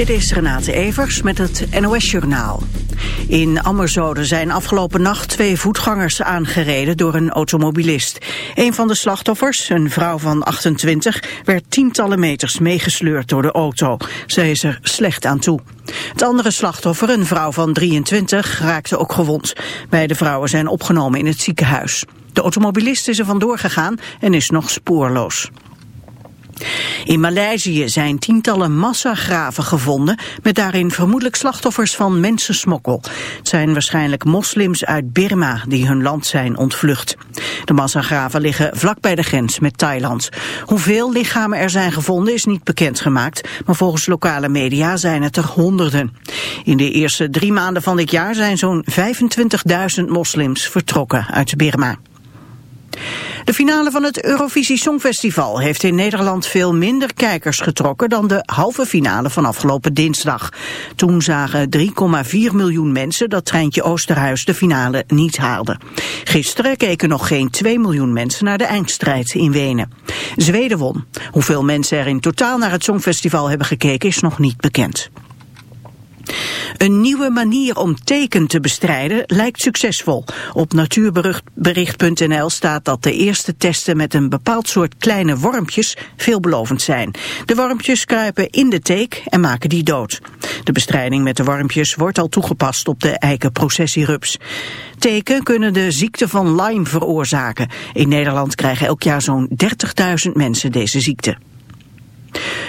Dit is Renate Evers met het NOS Journaal. In Ammerzode zijn afgelopen nacht twee voetgangers aangereden door een automobilist. Een van de slachtoffers, een vrouw van 28, werd tientallen meters meegesleurd door de auto. Zij is er slecht aan toe. Het andere slachtoffer, een vrouw van 23, raakte ook gewond. Beide vrouwen zijn opgenomen in het ziekenhuis. De automobilist is er vandoor gegaan en is nog spoorloos. In Maleisië zijn tientallen massagraven gevonden met daarin vermoedelijk slachtoffers van mensensmokkel. Het zijn waarschijnlijk moslims uit Birma die hun land zijn ontvlucht. De massagraven liggen vlak bij de grens met Thailand. Hoeveel lichamen er zijn gevonden is niet bekendgemaakt, maar volgens lokale media zijn het er honderden. In de eerste drie maanden van dit jaar zijn zo'n 25.000 moslims vertrokken uit Birma. De finale van het Eurovisie Songfestival heeft in Nederland veel minder kijkers getrokken dan de halve finale van afgelopen dinsdag. Toen zagen 3,4 miljoen mensen dat Treintje Oosterhuis de finale niet haalde. Gisteren keken nog geen 2 miljoen mensen naar de eindstrijd in Wenen. Zweden won. Hoeveel mensen er in totaal naar het Songfestival hebben gekeken is nog niet bekend. Een nieuwe manier om teken te bestrijden lijkt succesvol. Op natuurbericht.nl staat dat de eerste testen met een bepaald soort kleine wormpjes veelbelovend zijn. De wormpjes kruipen in de teek en maken die dood. De bestrijding met de wormpjes wordt al toegepast op de eikenprocessierups. Teken kunnen de ziekte van Lyme veroorzaken. In Nederland krijgen elk jaar zo'n 30.000 mensen deze ziekte.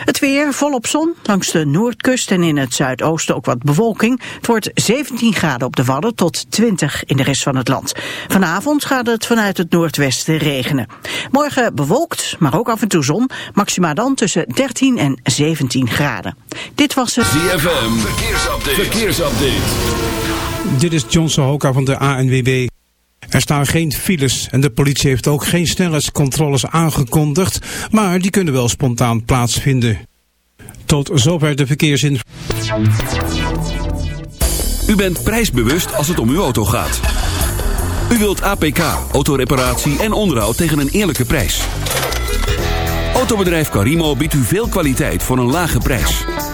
Het weer volop zon, langs de noordkust en in het zuidoosten ook wat bewolking. Het wordt 17 graden op de Wadden tot 20 in de rest van het land. Vanavond gaat het vanuit het noordwesten regenen. Morgen bewolkt, maar ook af en toe zon. Maxima dan tussen 13 en 17 graden. Dit was het... ZFM, verkeersupdate. verkeersupdate. Dit is John Sohoka van de ANWB. Er staan geen files en de politie heeft ook geen snelheidscontroles aangekondigd, maar die kunnen wel spontaan plaatsvinden. Tot zover de verkeersin. U bent prijsbewust als het om uw auto gaat. U wilt APK, autoreparatie en onderhoud tegen een eerlijke prijs. Autobedrijf Carimo biedt u veel kwaliteit voor een lage prijs.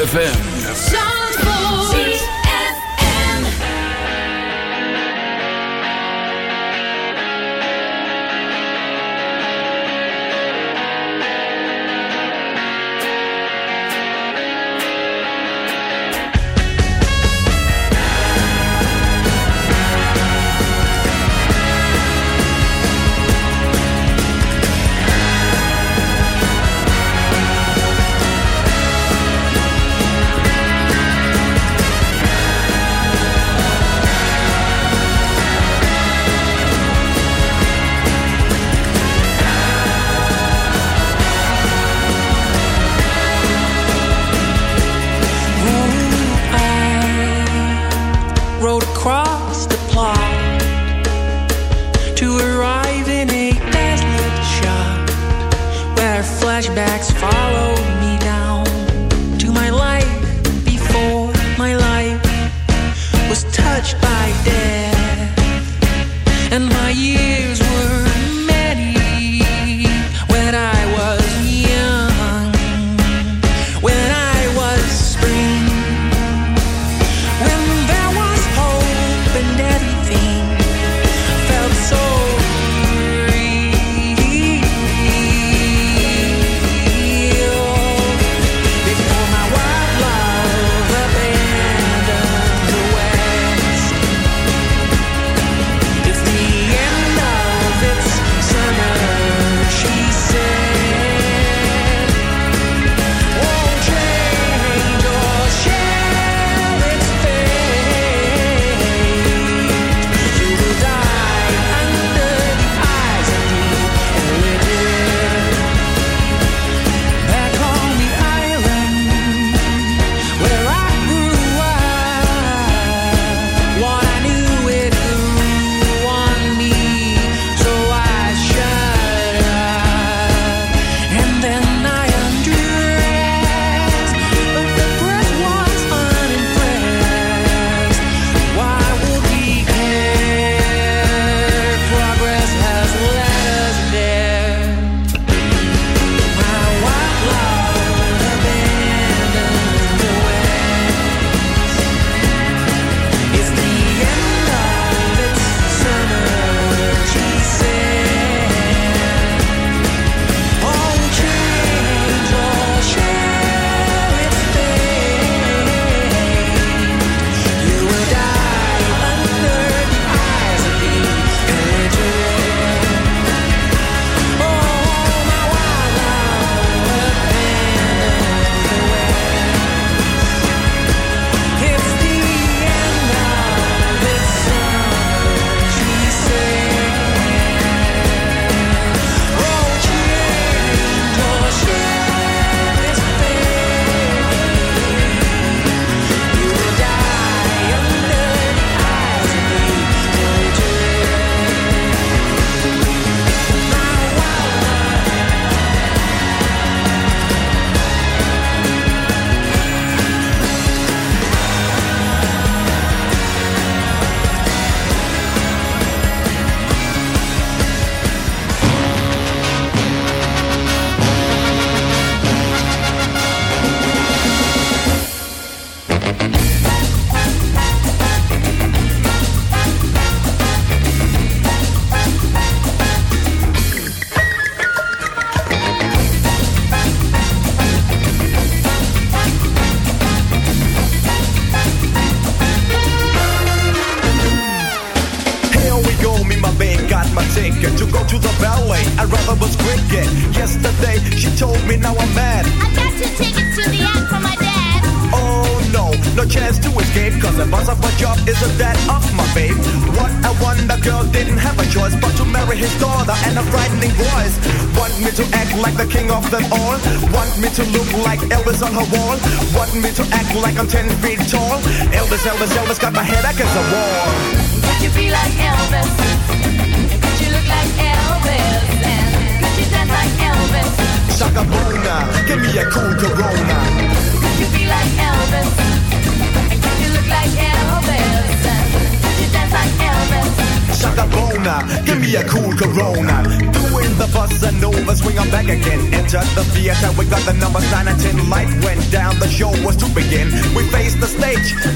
ZFM.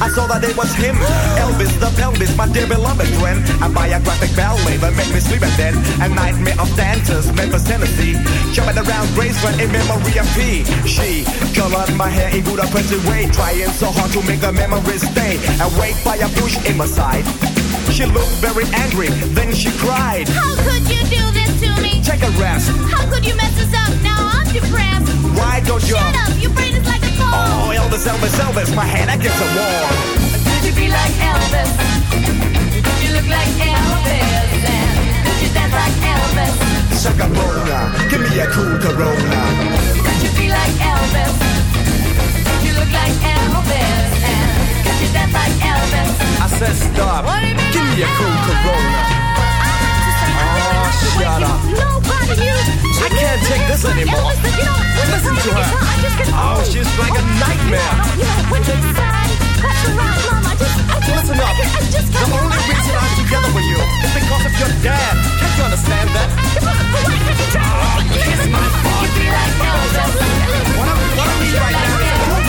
I saw that it was him. Elvis the pelvis, my dear beloved friend. A biographic ballet that made me sleep at then. A nightmare of dancers, Memphis, Tennessee. Jumping around Graceland in memory of P. She colored my hair in Budapest way. Trying so hard to make the memories stay. Awake by a bush in my side. She looked very angry, then she cried. How could you do this to me? Take a rest. How could you mess us up? Now I'm depressed. Why don't you? Shut up, your brain is like. Oh, Elvis, Elvis, Elvis, my hand against the wall. Could you be like Elvis? Could you look like Elvis? And could you dance like Elvis? Shaka give me a cool Corona. Could you be like Elvis? Could you look like Elvis? And could you dance like Elvis? I said stop. What do you mean Give me a cool? Corona. Tiana. Nobody. I can't take this anymore. Listen to her. Oh, she's like a nightmare. Listen up. The only reason I'm together with you is because of your dad. Can't you understand that? Oh, kiss my body. What I'm, what right now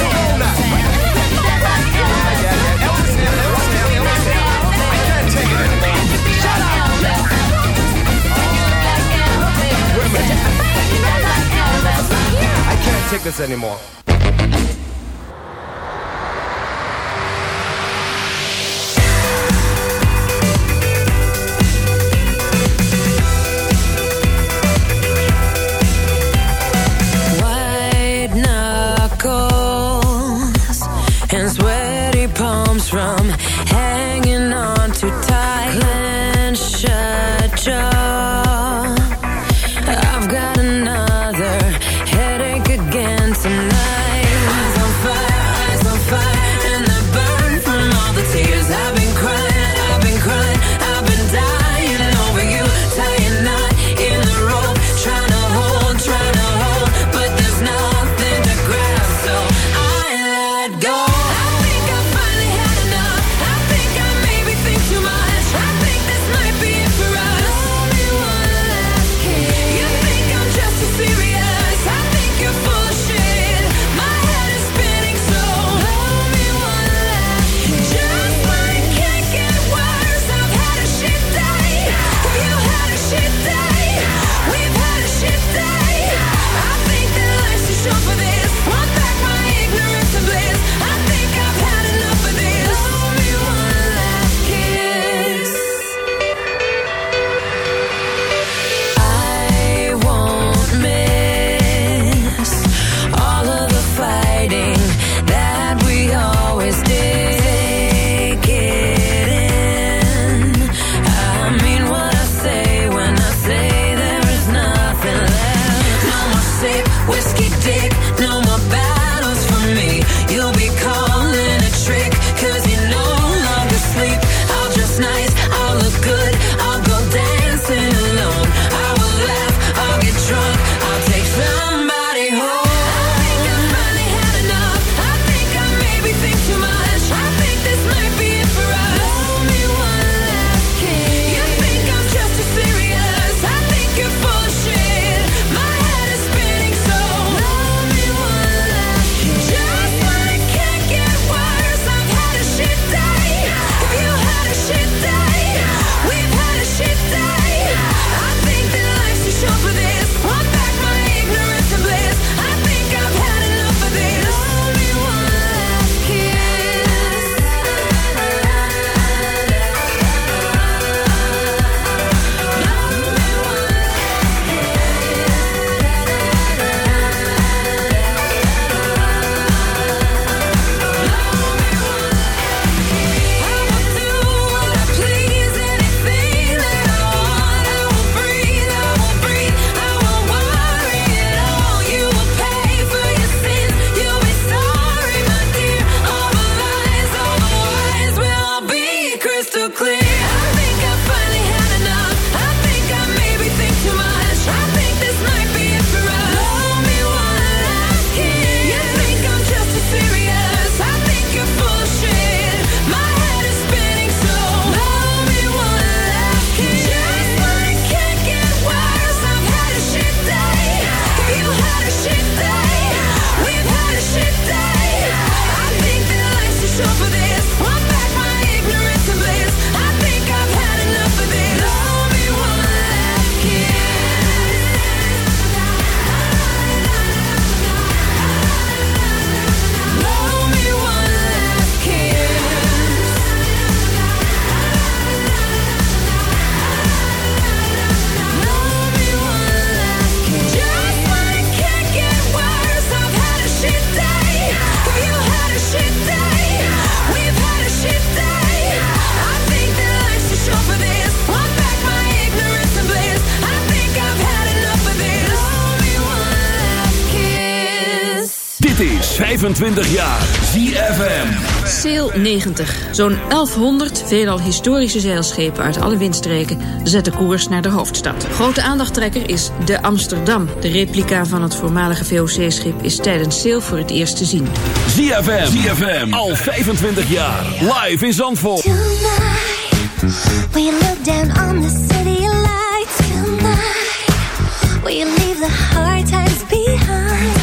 tickets anymore. from hanging on too tight. Clench shut your. 25 jaar. ZFM. Sail 90. Zo'n 1100 veelal historische zeilschepen uit alle windstreken zetten koers naar de hoofdstad. Grote aandachttrekker is de Amsterdam. De replica van het voormalige VOC-schip is tijdens Sail voor het eerst te zien. ZFM. ZFM. Al 25 jaar. Live in Zandvoort. Tonight, we look down on the city lights. Tonight, we leave the hard times behind.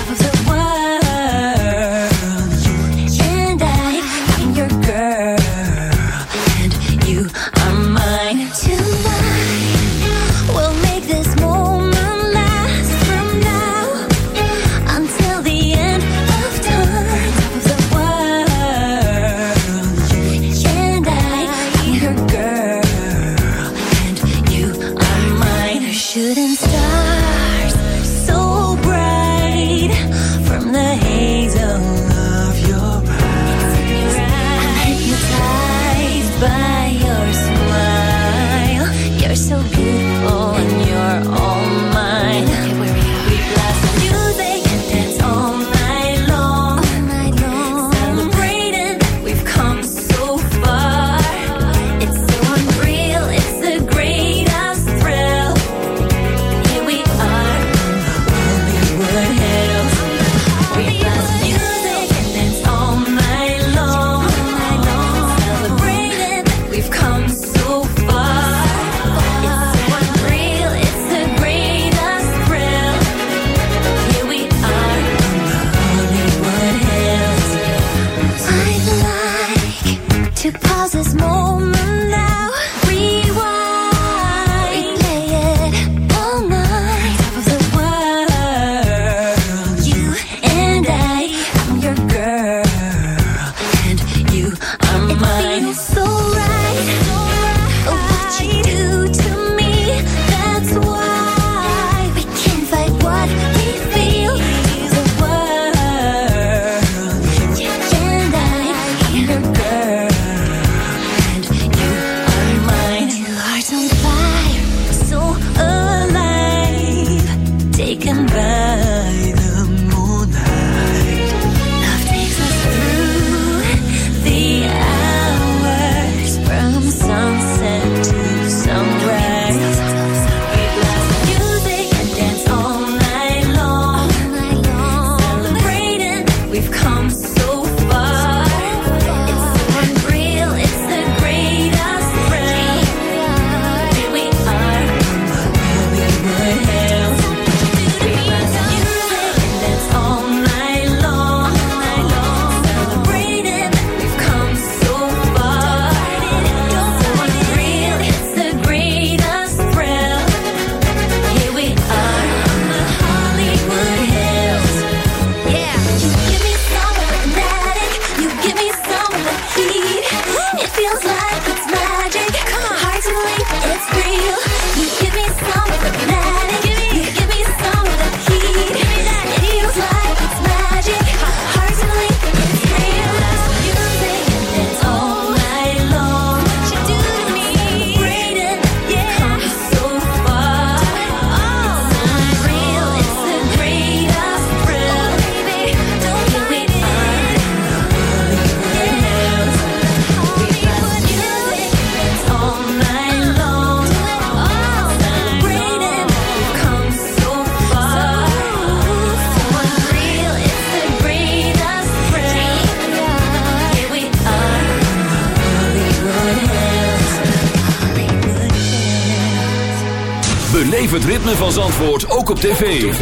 ritme van Zandvoort ook op tv.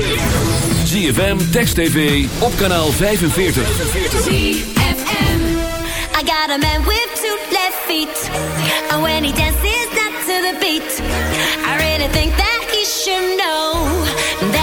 ZFM, Text TV, op kanaal 45. ZFM. I got a man with two left feet. And when he dances, that to the beat. I really think that he should know.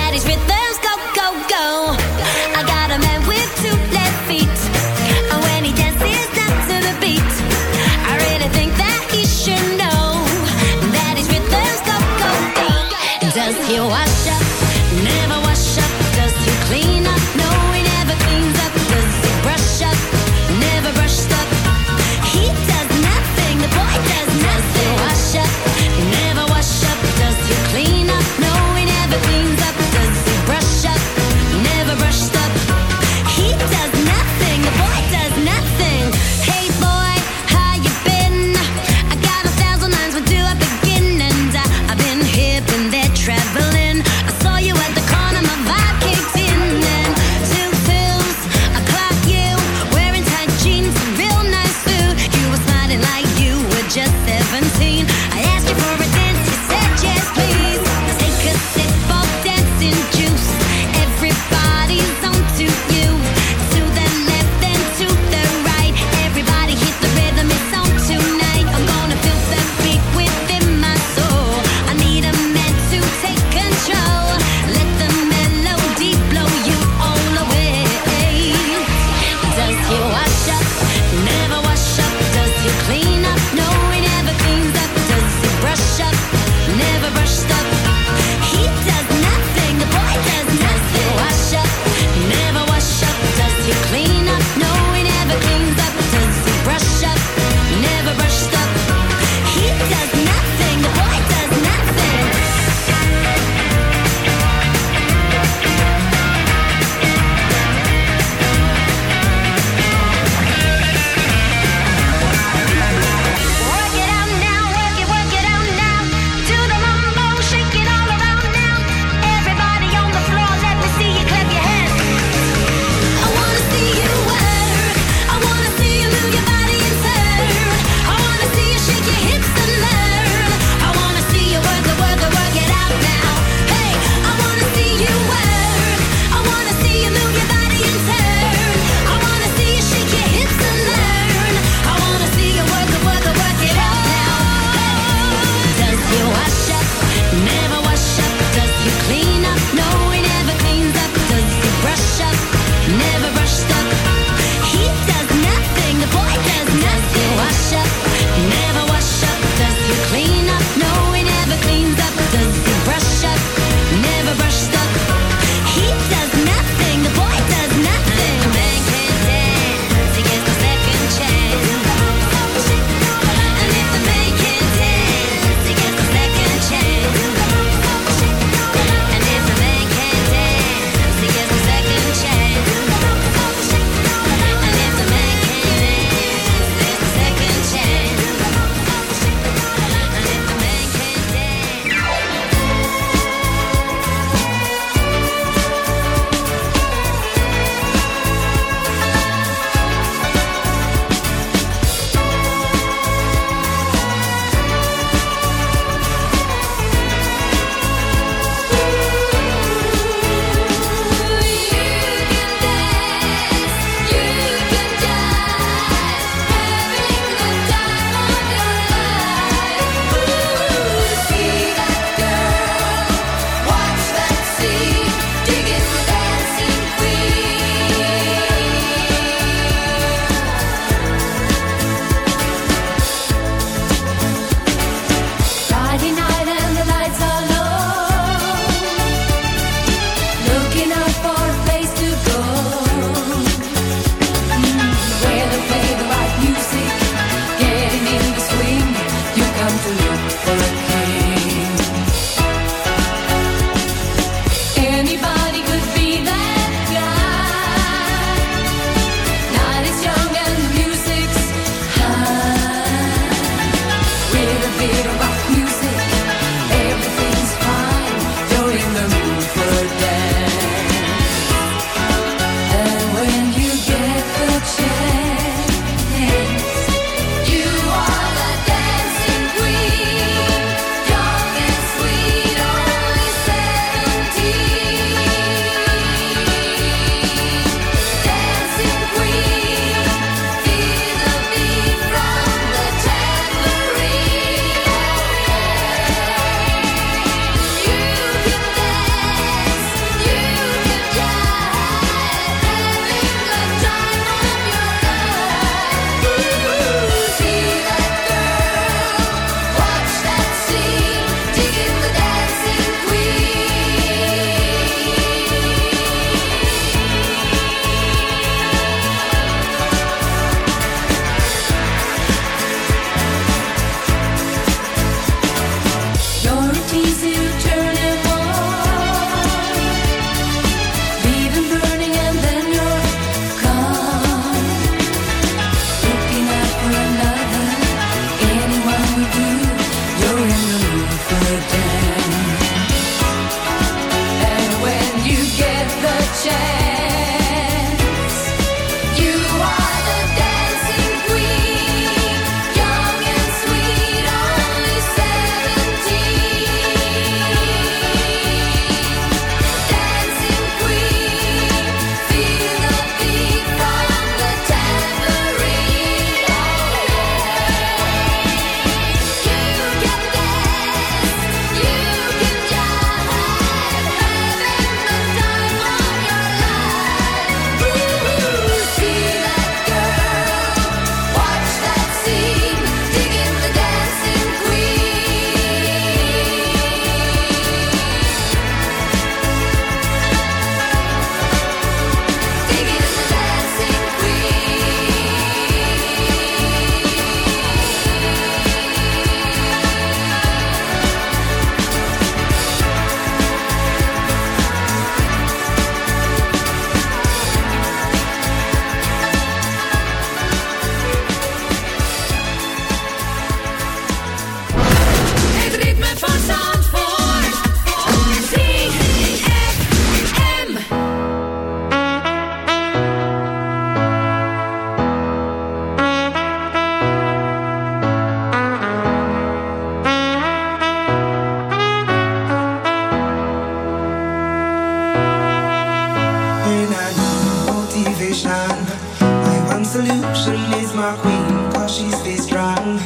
My one solution is my queen, cause she's stays strong.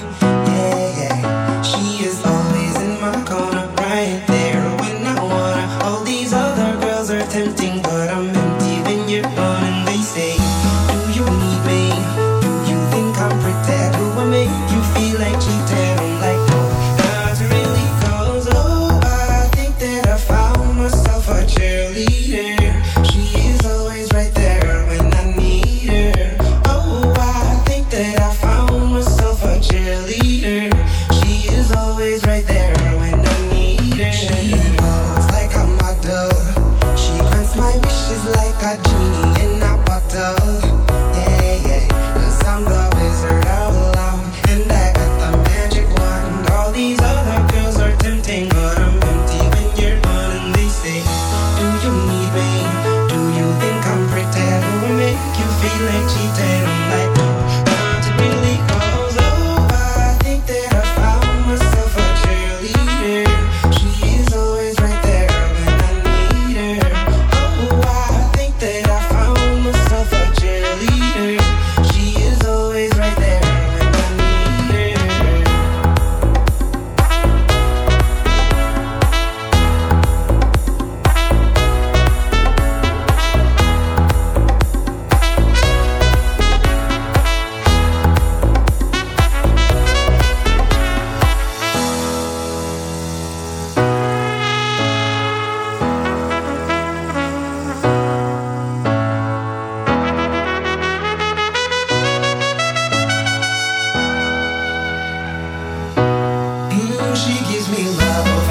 she gives me love.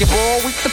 Basketball with the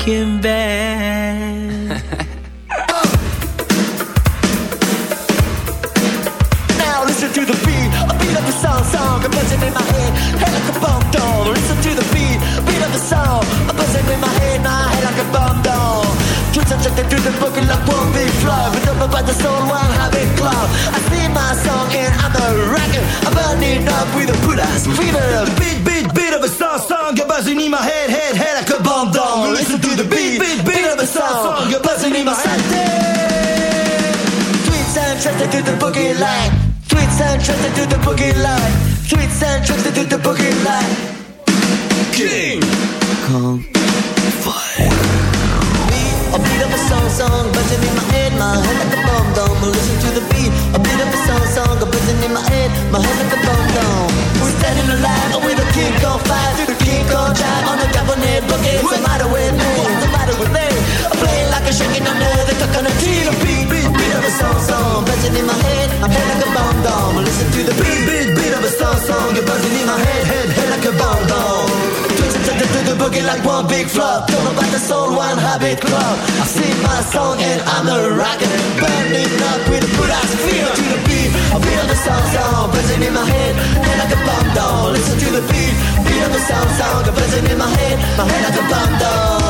fucking bad. Now listen to the beat, a beat of the song, song, a buzzing in my head, head like a bomb doll. Listen to the beat, beat of the song, a buzzing in my head, my head like a bomb doll. Twitch attracted to the book like one big flow, but up by the soul, one habit cloud. I sing my song and I'm a rocker, I'm burning up with a put ass fever. Beat, beat, buzzing in my head, head, head like a bomb. Listen to the beat, beat, beat of a song, a buzzing in my head. Tweets and trusted to the boogie line. Tweets and trusted to the boogie line. Tweets and trusted to the boogie line. King Kong Fire. A beat of a song, song, buzzing in my head, my head like a bomb dome. Listen to the beat. A beat of a song, song, buzzing in my head, my head like a bomb dome. We're standing alive with a king on fire, big flop. Know about the soul, one habit club. I sing my song and I'm a rocker. Burning up with a good ass feel to the beat. I feel the sound sound buzzing in my head, head like a bomb down. Listen to the beat, of the sound sound buzzing in my head, my head like a bomb down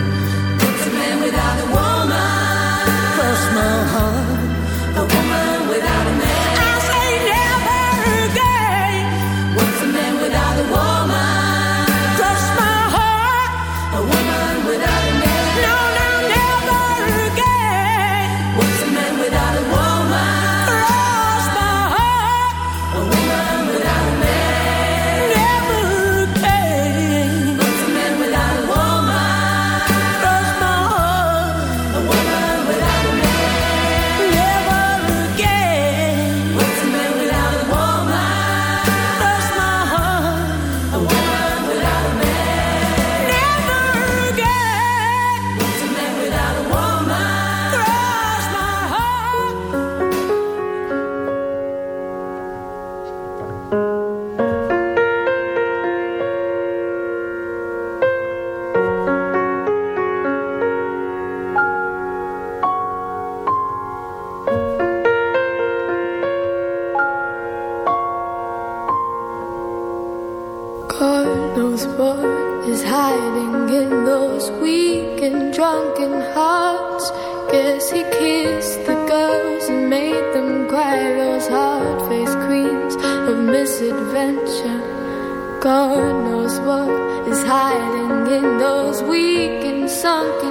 sunken